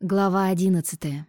Глава одиннадцатая.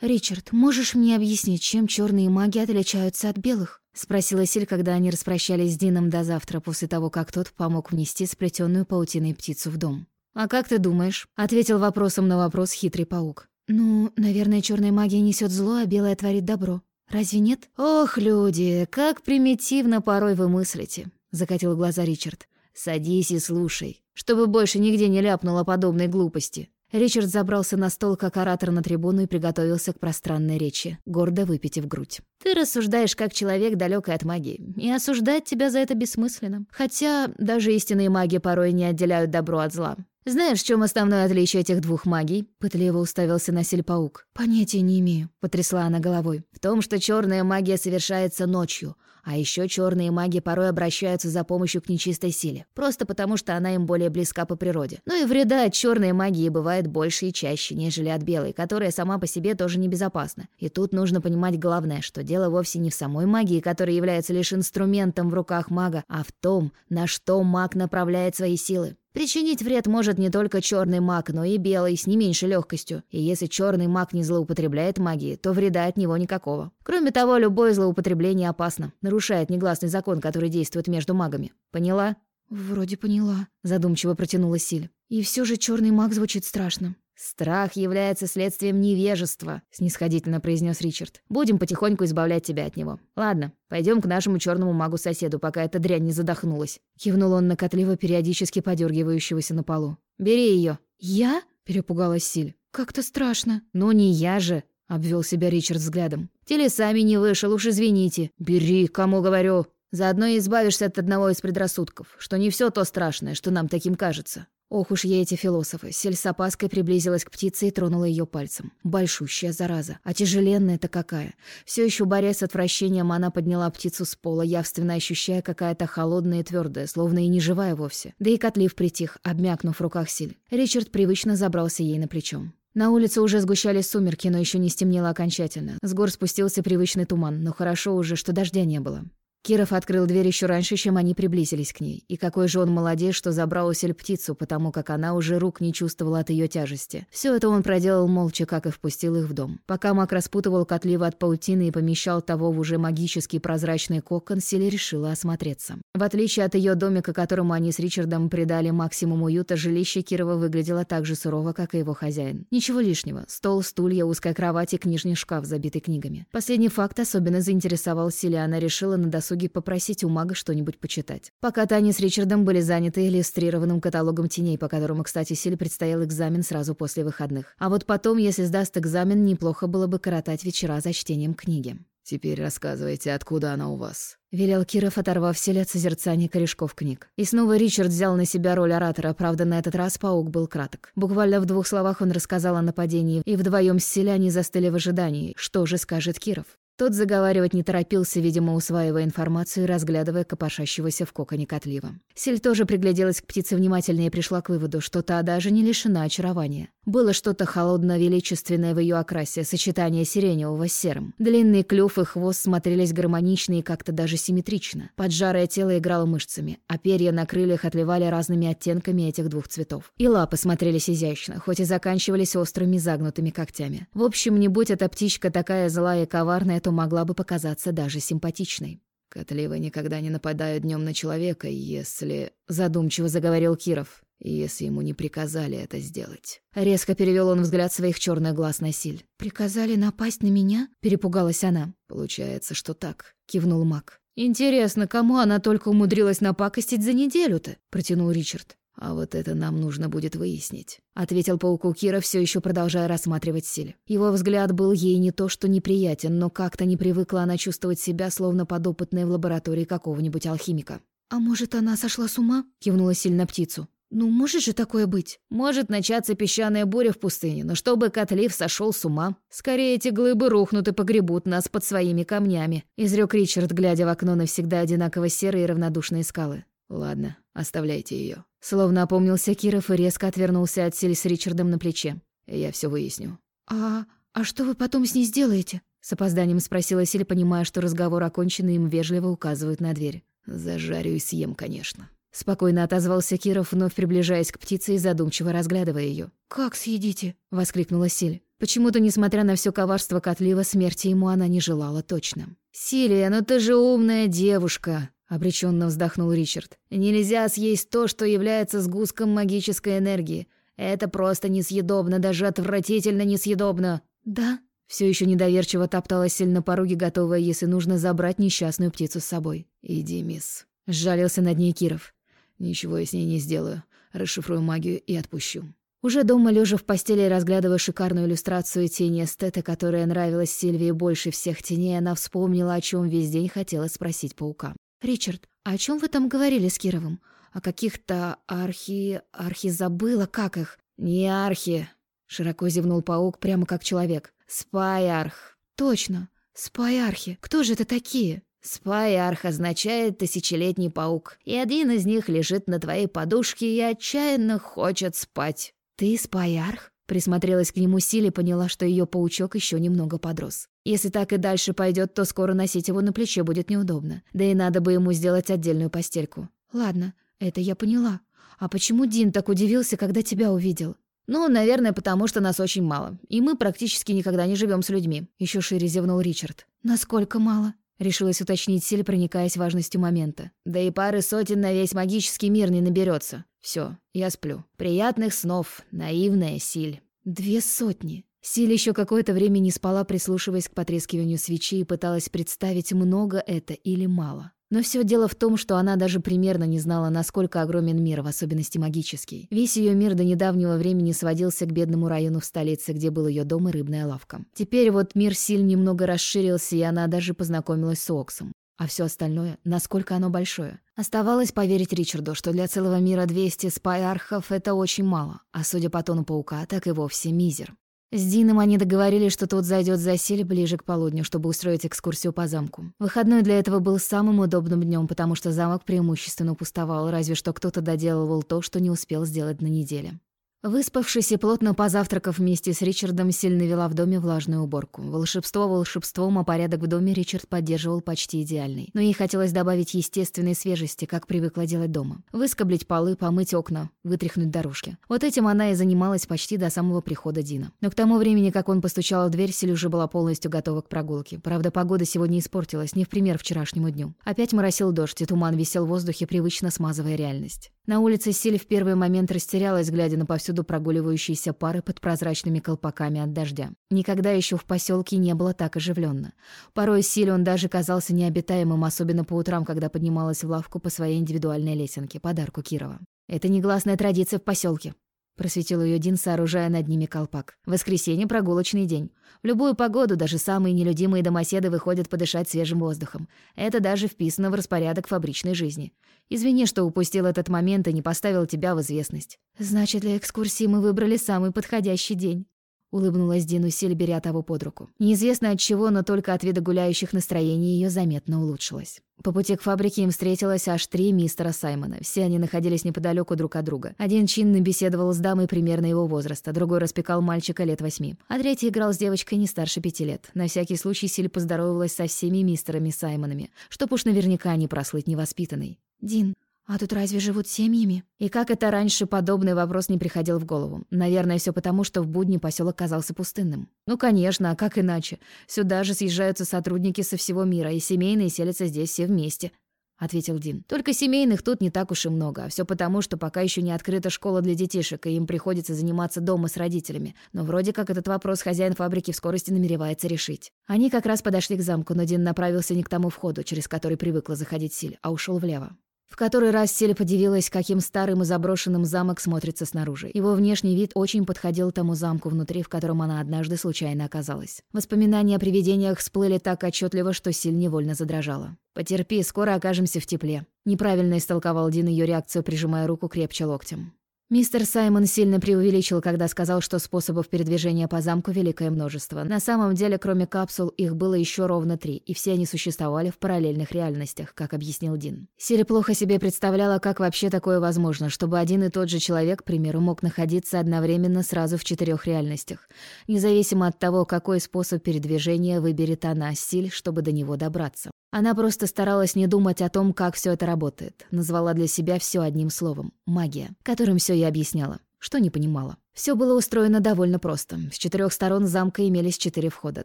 «Ричард, можешь мне объяснить, чем черные маги отличаются от белых?» — спросила Силь, когда они распрощались с Дином до завтра, после того, как тот помог внести сплетенную паутиной птицу в дом. «А как ты думаешь?» — ответил вопросом на вопрос хитрый паук. «Ну, наверное, черная магия несет зло, а белая творит добро. Разве нет?» «Ох, люди, как примитивно порой вы мыслите», — закатил глаза Ричард. «Садись и слушай, чтобы больше нигде не ляпнуло подобной глупости». Ричард забрался на стол, как оратор на трибуну, и приготовился к пространной речи, гордо выпитив грудь. «Ты рассуждаешь как человек, далекий от магии, и осуждать тебя за это бессмысленно. Хотя даже истинные маги порой не отделяют добро от зла. Знаешь, в чем основное отличие этих двух магий?» Пытливо уставился на сельпаук. «Понятия не имею», — потрясла она головой. «В том, что черная магия совершается ночью, а еще черные маги порой обращаются за помощью к нечистой силе, просто потому что она им более близка по природе. Ну и вреда от черной магии бывает больше и чаще, нежели от белой, которая сама по себе тоже небезопасна. И тут нужно понимать главное, что дело вовсе не в самой магии, которая является лишь инструментом в руках мага, а в том, на что маг направляет свои силы. Причинить вред может не только черный маг, но и белый, с не меньшей легкостью. И если черный маг не злоупотребляет магией, то вреда от него никакого. Кроме того, любое злоупотребление опасно, нарушает негласный закон, который действует между магами. Поняла? «Вроде поняла», — задумчиво протянула Силь. «И все же черный маг звучит страшно. «Страх является следствием невежества», — снисходительно произнес Ричард. «Будем потихоньку избавлять тебя от него. Ладно, пойдем к нашему черному магу-соседу, пока эта дрянь не задохнулась». Кивнул он на Котлива, периодически подергивающегося на полу. «Бери ее. «Я?» — перепугалась Силь. «Как-то страшно». «Ну не я же», — обвел себя Ричард взглядом. «Телесами не вышел, уж извините. Бери, кому говорю. Заодно избавишься от одного из предрассудков, что не все то страшное, что нам таким кажется». Ох уж я эти философы. Сель с опаской приблизилась к птице и тронула ее пальцем. Большущая зараза. А тяжеленная-то какая. Все еще борясь с отвращением, она подняла птицу с пола, явственно ощущая какая-то холодная и твердая, словно и не живая вовсе. Да и котлив притих, обмякнув в руках Силь. Ричард привычно забрался ей на плечо. На улице уже сгущались сумерки, но еще не стемнело окончательно. С гор спустился привычный туман, но хорошо уже, что дождя не было. Киров открыл дверь еще раньше, чем они приблизились к ней. И какой же он молодец, что забрал у Сель птицу, потому как она уже рук не чувствовала от ее тяжести. Все это он проделал молча, как и впустил их в дом. Пока Мак распутывал котлива от паутины и помещал того в уже магический прозрачный кокон, Сель решила осмотреться. В отличие от ее домика, которому они с Ричардом придали максимум уюта, жилище Кирова выглядело так же сурово, как и его хозяин. Ничего лишнего. Стол, стулья, узкая кровать и книжный шкаф, забитый книгами. Последний факт особенно заинтересовал Сель, она решила на досуге досуге попросить у мага что-нибудь почитать. Пока Таня с Ричардом были заняты иллюстрированным каталогом теней, по которому, кстати, Силе предстоял экзамен сразу после выходных. А вот потом, если сдаст экзамен, неплохо было бы коротать вечера за чтением книги. «Теперь рассказывайте, откуда она у вас?» Велел Киров, оторвав селе от созерцания корешков книг. И снова Ричард взял на себя роль оратора, правда, на этот раз паук был краток. Буквально в двух словах он рассказал о нападении, и вдвоем с селяне застыли в ожидании. Что же скажет Киров? Тот заговаривать не торопился, видимо, усваивая информацию и разглядывая копошащегося в коконе котлива. Силь тоже пригляделась к птице внимательнее и пришла к выводу, что та даже не лишена очарования. Было что-то холодно-величественное в ее окрасе, сочетание сиреневого с серым. Длинный клюв и хвост смотрелись гармонично и как-то даже симметрично. Поджарое тело играло мышцами, а перья на крыльях отливали разными оттенками этих двух цветов. И лапы смотрелись изящно, хоть и заканчивались острыми загнутыми когтями. В общем, не будь эта птичка такая злая и коварная, то могла бы показаться даже симпатичной. «Котливы никогда не нападают днем на человека, если...» — задумчиво заговорил Киров. «Если ему не приказали это сделать». Резко перевел он взгляд своих черных глаз на Силь. «Приказали напасть на меня?» — перепугалась она. «Получается, что так», — кивнул Мак. «Интересно, кому она только умудрилась напакостить за неделю-то?» — протянул Ричард. «А вот это нам нужно будет выяснить», — ответил пауку Кира, все еще продолжая рассматривать Силь. Его взгляд был ей не то что неприятен, но как-то не привыкла она чувствовать себя, словно подопытная в лаборатории какого-нибудь алхимика. «А может, она сошла с ума?» — кивнула Силь на птицу. «Ну, может же такое быть? Может начаться песчаная буря в пустыне, но чтобы Котлив сошел с ума, скорее эти глыбы рухнут и погребут нас под своими камнями», — изрек Ричард, глядя в окно на всегда одинаково серые и равнодушные скалы. «Ладно, оставляйте ее. Словно опомнился Киров и резко отвернулся от Силь с Ричардом на плече. «Я все выясню». «А... а что вы потом с ней сделаете?» С опозданием спросила Силь, понимая, что разговор окончен, и им вежливо указывают на дверь. «Зажарю и съем, конечно». Спокойно отозвался Киров, вновь приближаясь к птице и задумчиво разглядывая ее. «Как съедите?» — воскликнула Силь. Почему-то, несмотря на все коварство Котлива, смерти ему она не желала точно. «Силия, ну ты же умная девушка!» — обреченно вздохнул Ричард. «Нельзя съесть то, что является сгустком магической энергии. Это просто несъедобно, даже отвратительно несъедобно». «Да?» Все еще недоверчиво топталась Силь на пороге, готовая, если нужно, забрать несчастную птицу с собой. «Иди, мисс», — сжалился над ней Киров. «Ничего я с ней не сделаю. Расшифрую магию и отпущу». Уже дома, лежа в постели и разглядывая шикарную иллюстрацию тени эстета, которая нравилась Сильвии больше всех теней, она вспомнила, о чем весь день хотела спросить паука. «Ричард, а о чем вы там говорили с Кировым? О каких-то архи... архи забыла, как их?» «Не архи», — широко зевнул паук, прямо как человек. «Спайарх». «Точно, спайархи. Кто же это такие?» «Спайарх означает «тысячелетний паук», и один из них лежит на твоей подушке и отчаянно хочет спать». «Ты спаярх?» Присмотрелась к нему Силе поняла, что ее паучок еще немного подрос. Если так и дальше пойдет, то скоро носить его на плече будет неудобно. Да и надо бы ему сделать отдельную постельку. Ладно, это я поняла. А почему Дин так удивился, когда тебя увидел? Ну, наверное, потому что нас очень мало. И мы практически никогда не живем с людьми. Еще шире зевнул Ричард. Насколько мало? Решилась уточнить Силь, проникаясь важностью момента. Да и пары сотен на весь магический мир не наберется. Все, я сплю. Приятных снов, наивная Силь. Две сотни. Силь еще какое-то время не спала, прислушиваясь к потрескиванию свечи и пыталась представить, много это или мало. Но все дело в том, что она даже примерно не знала, насколько огромен мир, в особенности магический. Весь ее мир до недавнего времени сводился к бедному району в столице, где был ее дом и рыбная лавка. Теперь вот мир Силь немного расширился, и она даже познакомилась с Оксом. А все остальное, насколько оно большое. Оставалось поверить Ричарду, что для целого мира 200 спайархов — это очень мало, а судя по тону паука, так и вовсе мизер. С Дином они договорились, что тот зайдет за сель ближе к полудню, чтобы устроить экскурсию по замку. Выходной для этого был самым удобным днем, потому что замок преимущественно пустовал, разве что кто-то доделывал то, что не успел сделать на неделе. Выспавшись и плотно позавтракав вместе с Ричардом, сильно вела в доме влажную уборку. Волшебство волшебством, а порядок в доме Ричард поддерживал почти идеальный. Но ей хотелось добавить естественной свежести, как привыкла делать дома. Выскоблить полы, помыть окна, вытряхнуть дорожки. Вот этим она и занималась почти до самого прихода Дина. Но к тому времени, как он постучал в дверь, Силь уже была полностью готова к прогулке. Правда, погода сегодня испортилась, не в пример вчерашнему дню. Опять моросил дождь, и туман висел в воздухе, привычно смазывая реальность. На улице Силь в первый момент растерялась, глядя на повсюду прогуливающиеся пары под прозрачными колпаками от дождя. Никогда еще в поселке не было так оживленно. Порой Силь он даже казался необитаемым, особенно по утрам, когда поднималась в лавку по своей индивидуальной лесенке, подарку Кирова. Это негласная традиция в поселке, Просветил ее Дин, сооружая над ними колпак. «Воскресенье — прогулочный день. В любую погоду даже самые нелюдимые домоседы выходят подышать свежим воздухом. Это даже вписано в распорядок фабричной жизни. Извини, что упустил этот момент и не поставил тебя в известность». «Значит, для экскурсии мы выбрали самый подходящий день». Улыбнулась Дину Силь, беря того под руку. Неизвестно от чего, но только от вида гуляющих настроение ее заметно улучшилось. По пути к фабрике им встретилось аж три мистера Саймона. Все они находились неподалеку друг от друга. Один чинно беседовал с дамой примерно его возраста, другой распекал мальчика лет восьми, а третий играл с девочкой не старше пяти лет. На всякий случай Силь поздоровалась со всеми мистерами Саймонами, чтоб уж наверняка не прослыть невоспитанной. «Дин, а тут разве живут семьями? И как это раньше подобный вопрос не приходил в голову? Наверное, все потому, что в будни поселок казался пустынным. Ну, конечно, а как иначе? Сюда же съезжаются сотрудники со всего мира, и семейные селятся здесь все вместе. — ответил Дин. «Только семейных тут не так уж и много. Все потому, что пока еще не открыта школа для детишек, и им приходится заниматься дома с родителями. Но вроде как этот вопрос хозяин фабрики в скорости намеревается решить». Они как раз подошли к замку, но Дин направился не к тому входу, через который привыкла заходить Силь, а ушел влево. В который раз Селя подивилась, каким старым и заброшенным замок смотрится снаружи. Его внешний вид очень подходил тому замку внутри, в котором она однажды случайно оказалась. Воспоминания о привидениях всплыли так отчетливо, что Силь невольно задрожала. «Потерпи, скоро окажемся в тепле». Неправильно истолковал Дин ее реакцию, прижимая руку крепче локтем. Мистер Саймон сильно преувеличил, когда сказал, что способов передвижения по замку великое множество. На самом деле, кроме капсул, их было еще ровно три, и все они существовали в параллельных реальностях, как объяснил Дин. Сири плохо себе представляла, как вообще такое возможно, чтобы один и тот же человек, к примеру, мог находиться одновременно сразу в четырех реальностях, независимо от того, какой способ передвижения выберет она, Силь, чтобы до него добраться. Она просто старалась не думать о том, как все это работает. Назвала для себя все одним словом — магия, которым все и объясняла, что не понимала. Все было устроено довольно просто. С четырех сторон замка имелись четыре входа.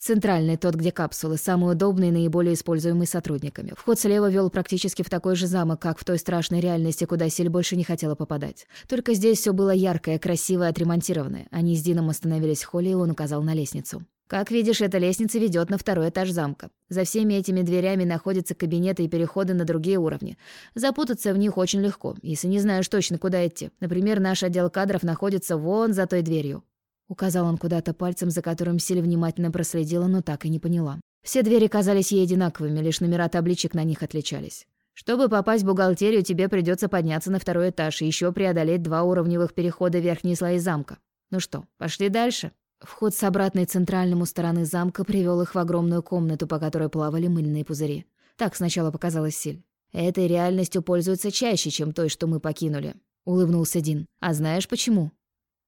Центральный, тот, где капсулы, самый удобный и наиболее используемый сотрудниками. Вход слева вел практически в такой же замок, как в той страшной реальности, куда Силь больше не хотела попадать. Только здесь все было яркое, красивое, отремонтированное. Они с Дином остановились в холле, и он указал на лестницу. Как видишь, эта лестница ведет на второй этаж замка. За всеми этими дверями находятся кабинеты и переходы на другие уровни. Запутаться в них очень легко, если не знаешь точно, куда идти. Например, наш отдел кадров находится вон за той дверью. Указал он куда-то пальцем, за которым Силь внимательно проследила, но так и не поняла. Все двери казались ей одинаковыми, лишь номера табличек на них отличались. Чтобы попасть в бухгалтерию, тебе придется подняться на второй этаж и еще преодолеть два уровневых перехода в верхние слои замка. Ну что, пошли дальше? Вход с обратной центральному стороны замка привел их в огромную комнату, по которой плавали мыльные пузыри. Так сначала показалось Силь. «Этой реальностью пользуются чаще, чем той, что мы покинули», — улыбнулся Дин. «А знаешь почему?»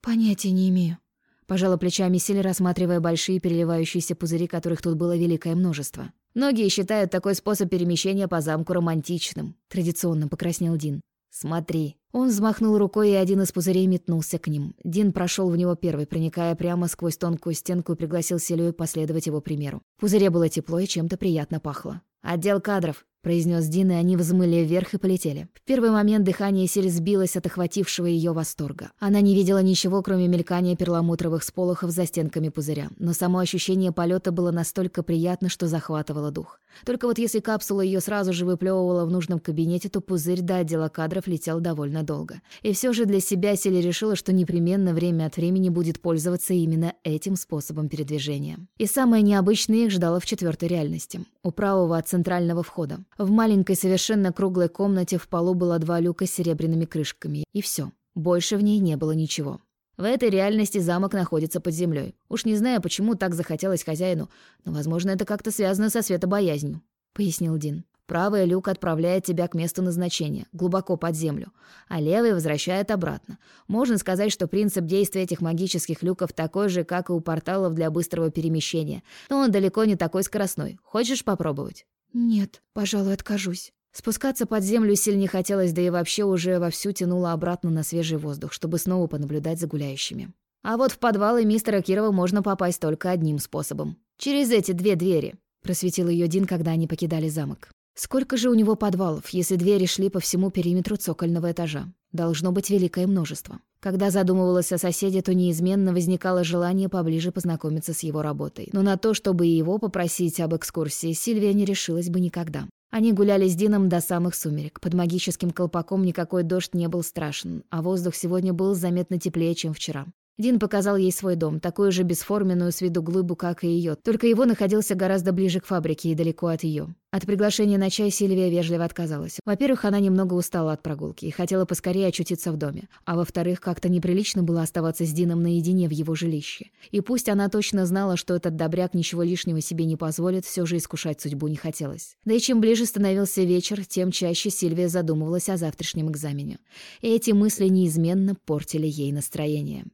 «Понятия не имею». Пожала плечами Силь, рассматривая большие переливающиеся пузыри, которых тут было великое множество. «Многие считают такой способ перемещения по замку романтичным», — традиционно покраснел Дин. «Смотри». Он взмахнул рукой, и один из пузырей метнулся к ним. Дин прошел в него первый, проникая прямо сквозь тонкую стенку и пригласил Селию последовать его примеру. В пузыре было тепло и чем-то приятно пахло. «Отдел кадров», — произнес Дин, и они взмыли вверх и полетели. В первый момент дыхание Силь сбилось от охватившего ее восторга. Она не видела ничего, кроме мелькания перламутровых сполохов за стенками пузыря, но само ощущение полета было настолько приятно, что захватывало дух. Только вот если капсула ее сразу же выплевывала в нужном кабинете, то пузырь до отдела кадров летел довольно долго. И все же для себя Силь решила, что непременно время от времени будет пользоваться именно этим способом передвижения. И самое необычное их ждало в четвертой реальности. У правого от центрального входа. В маленькой совершенно круглой комнате в полу было два люка с серебряными крышками. И все. Больше в ней не было ничего. В этой реальности замок находится под землей. Уж не знаю, почему так захотелось хозяину, но, возможно, это как-то связано со светобоязнью», — пояснил Дин. Правый люк отправляет тебя к месту назначения, глубоко под землю, а левый возвращает обратно. Можно сказать, что принцип действия этих магических люков такой же, как и у порталов для быстрого перемещения, но он далеко не такой скоростной. Хочешь попробовать? «Нет, пожалуй, откажусь». Спускаться под землю сильно хотелось, да и вообще уже вовсю тянуло обратно на свежий воздух, чтобы снова понаблюдать за гуляющими. А вот в подвалы мистера Кирова можно попасть только одним способом. Через эти две двери, просветил ее Дин, когда они покидали замок. Сколько же у него подвалов, если двери шли по всему периметру цокольного этажа? Должно быть великое множество. Когда задумывалась о соседе, то неизменно возникало желание поближе познакомиться с его работой. Но на то, чтобы его попросить об экскурсии, Сильвия не решилась бы никогда. Они гуляли с Дином до самых сумерек. Под магическим колпаком никакой дождь не был страшен, а воздух сегодня был заметно теплее, чем вчера. Дин показал ей свой дом, такую же бесформенную с виду глыбу, как и ее, только его находился гораздо ближе к фабрике и далеко от ее. От приглашения на чай Сильвия вежливо отказалась. Во-первых, она немного устала от прогулки и хотела поскорее очутиться в доме. А во-вторых, как-то неприлично было оставаться с Дином наедине в его жилище. И пусть она точно знала, что этот добряк ничего лишнего себе не позволит, все же искушать судьбу не хотелось. Да и чем ближе становился вечер, тем чаще Сильвия задумывалась о завтрашнем экзамене. И эти мысли неизменно портили ей настроение.